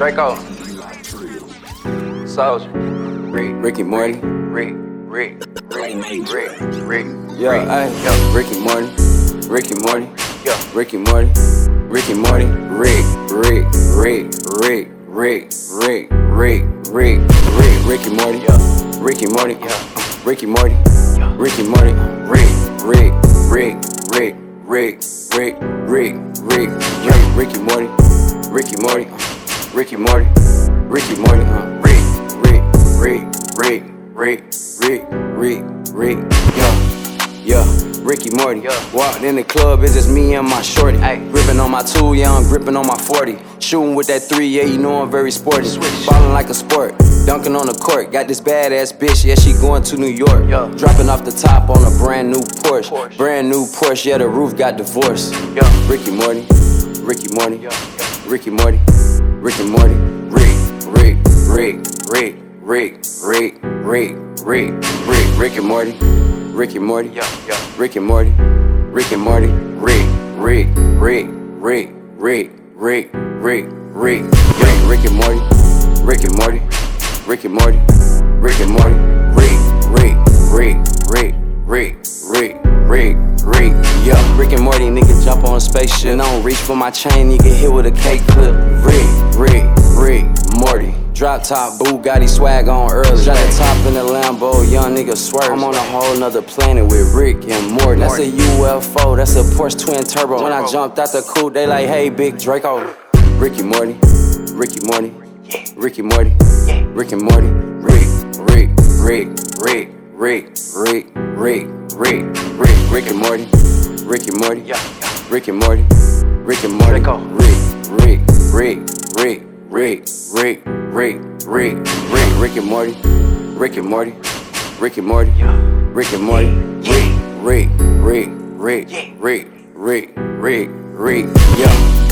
Draco. Soulja. Rick. Ricky Morty. Rick. Rick. Rick. Rick. Rick. Yeah, Rick. ay, Yo. Ricky Morty. Ricky Morty. Yo. Ricky Morty. Ricky Morty. Rick. Rick. Rick. Rick. Rick. Rick. Rick. Rick. Rick. Ricky Morty. Yeah. Ricky Morty. Yeah. Ricky Morty. Yeah. Ricky Morty. Rick. Rick. Rick. Rick. Rick. Rick. Rick. Rick. Rick. Ricky Morty. Ricky Morty. Ricky Morty. Ricky Morty. uh, Rick. Rick. Rick. Rick. Rick. Rick. Rick. Rick. Yo. Yeah. Ricky Morty. Yeah. Walked in the club, it's just me and my shorty. Ayy. Gripping on my tool, yeah, I'm gripping on my 40. Shooting with that 3, yeah, you know I'm very sporty. Switch. Ballin' like a sport. Dunking on the court. Got this badass bitch, yeah, she going to New York. Yeah. Dropping off the top on a brand new Porsche. Porsche. Brand new Porsche, yeah, the roof got divorced. Yo. Ricky Morty. Ricky Morty. Yo. Yo. Ricky Morty. Ricky Morty. Rick. Rick. Rick. Rick. Rick. Rick. Rick. Rick. Rick. Rick and Morty. Ricky Morty. Yo. Yo. Rick and Morty, Rick and Morty, Rick, Rick, Rick, Rick, Rick, Rick, Rick, Rick, Rick, Rick and Morty, Rick and Morty, Rick and Morty, Rick and Morty, Rick, Rick, Rick, Rick, Rick, Rick, Rick, Rick, yeah, Rick and Morty, nigga jump on a spaceship, and I don't reach for my chain, nigga hit with a cake clip, Rick, Rick, Rick, Morty. Drop top Bugatti swag on early. Drop the top in the Lambo, young nigga swerve. I'm on a whole nother planet with Rick and Morty. That's a UFO, that's a Porsche twin turbo. When I jumped out the coupe, they like, hey, big Draco. Ricky Morty, Ricky Morty, Ricky Morty, Rick and Morty, Rick, Rick, Rick, Rick, Rick, Rick, Rick, Rick, Rick, Rick and Morty, Rick and Morty, Rick and Morty, Rick and Morty, Rick, Rick, Rick, Rick, Rick, Rick, Rick, Rick, Rick, Rick and Morty, Rick and Morty, Rick and Morty, Rick and Morty, Rick, Rick, Rick, Rick, Rick, Rick, Rick, Rick, yeah.